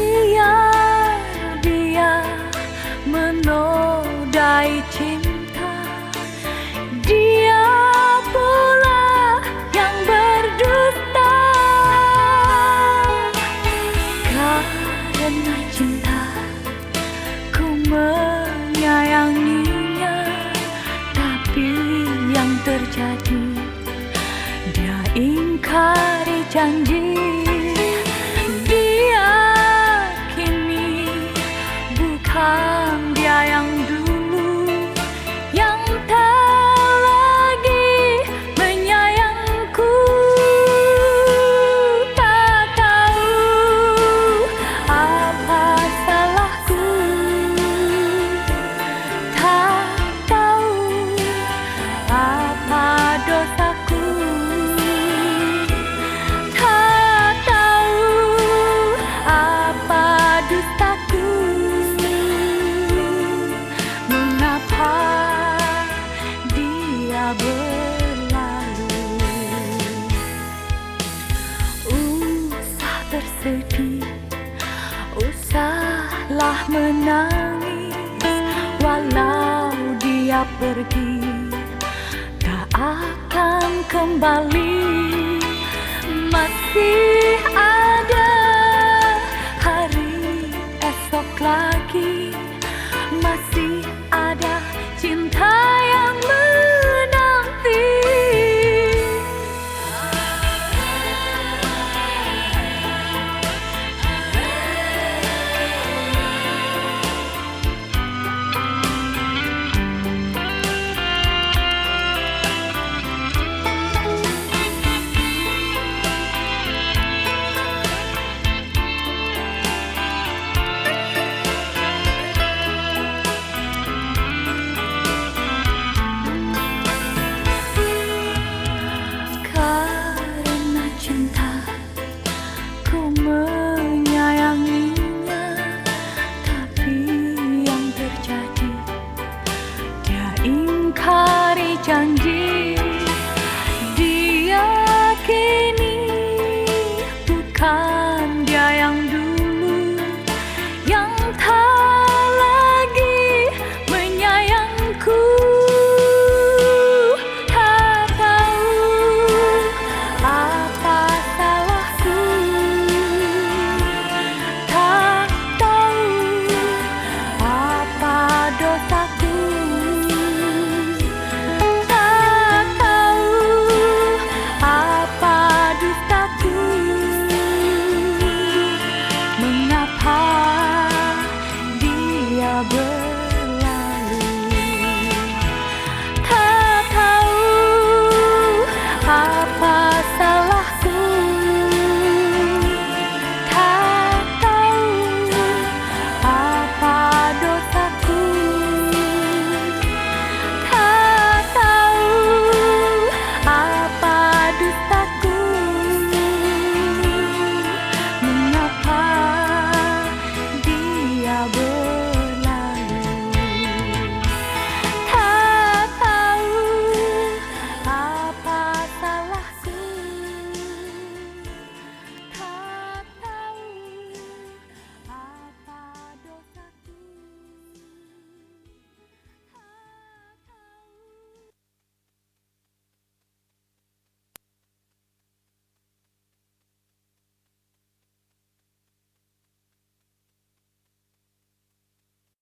Biar dia menodai cinta. Dia pula yang berdusta. Karena cinta ku menyayanginya. Tapi yang terjadi dia ingkari janji. bersedih. Usahlah menangis Walau dia pergi. Tak akan kembali. Masih ada hari esok lagi.